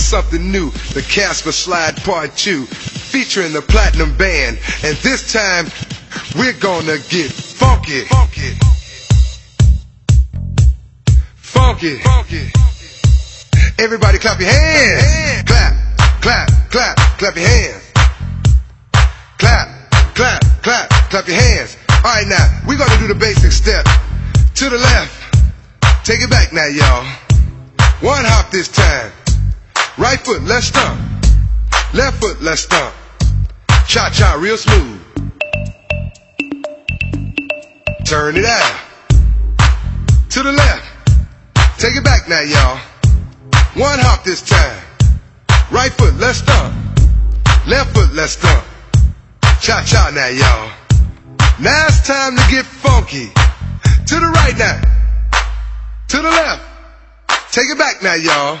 something new. The Casper Slide Part 2, featuring the Platinum Band. And this time, we're gonna get funky. Funky. Funky. Funky. Everybody clap your hands. Clap, clap, clap, clap your hands. Clap, clap, clap, clap your hands. All right, now, we're gonna do the basic step. To the left. Take it back now, y'all. One hop this time. Right foot, let's stomp. Left foot, let's stomp. Cha cha, real smooth. Turn it out. To the left. Take it back now, y'all. One hop this time. Right foot, let's stomp. Left foot, let's stomp. Cha cha now, y'all. Now it's time to get funky. To the right now. To the left. Take it back now, y'all.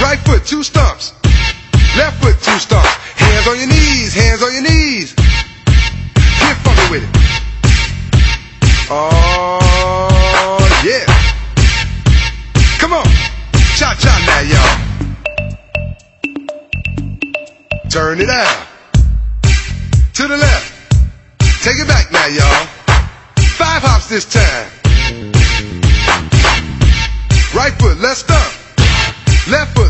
Right foot, two stumps. Left foot, two stumps. Hands on your knees, hands on your knees. Get funky with it. Oh, yeah. Come on. Cha cha now, y'all. Turn it out. To the left. Take it back now, y'all. Five hops this time. Right foot, let's stomp. Left foot,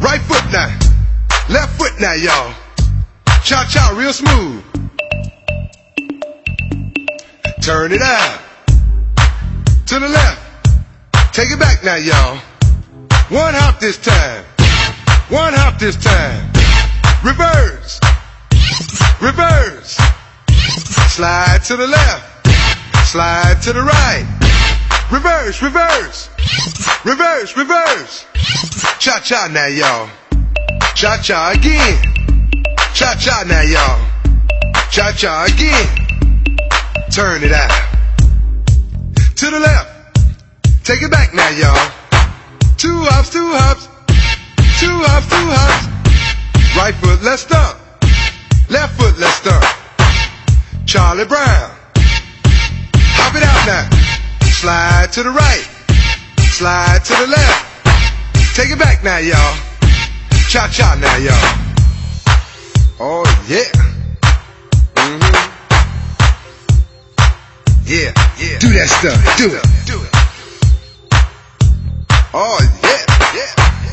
Right foot now. Left foot now, y'all. Cha cha, real smooth. Turn it out. To the left. Take it back now, y'all. One hop this time. One hop this time. Reverse. Reverse. Slide to the left. Slide to the right. Reverse, reverse. Reverse, reverse. Cha cha now, y'all. Cha cha again. Cha cha now, y'all. Cha cha again. Turn it out. To the left. Take it back now, y'all. Two hops, two hops. Two hops, two hops. Right foot, let's stomp. Left foot, let's stomp. Charlie Brown. Hop it out now. Slide to the right. Slide to the left. Take it back now, y'all. Cha cha now, y'all. Oh, yeah. Mm-hmm. Yeah, yeah. Do that stuff. Do it. Do it. Oh, yeah, yeah.